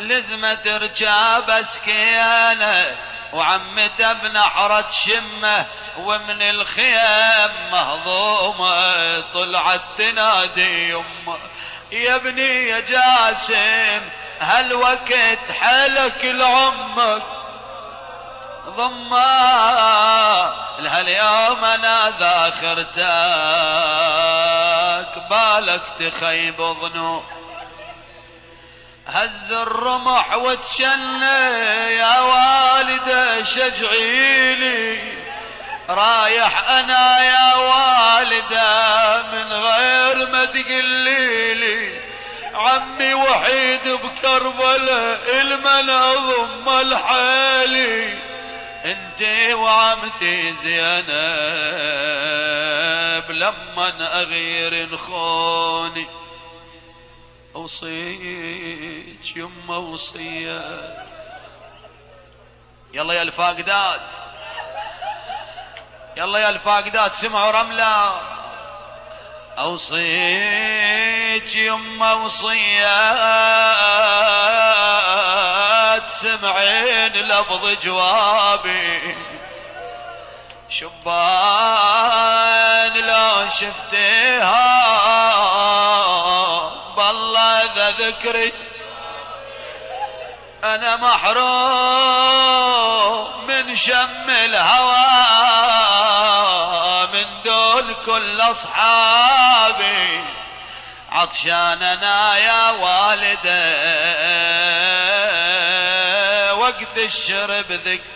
لزمت رجاب سكينه وعمته بنحرة شمة ومن الخيام مهضومة طلعت تنادي يمه. يا ابني يا جاسم هالوقت حلك لعمك ضما لهاليوم أنا ذاخرتك بالك تخيب ظنو هز الرمح وتشنى يا والده شجعيلي رايح أنا يا والده من غير ما تقليلي. عمي وحيد بكربلاء أضم الحالي. انتي وعمتي زينب لما أغير نخوني اوصيك يما وصيه يلا يا الفاقدات. يلا يا الفاقدات سمعوا رملة. أوصيك يما وصيات سمعين لفظ جوابي. شبان لو شفتيها بالله ذا ذكري. أنا محروم من شم الهوى من دول كل أصحابي. عطشان أنا يا والده وقت الشرب ذك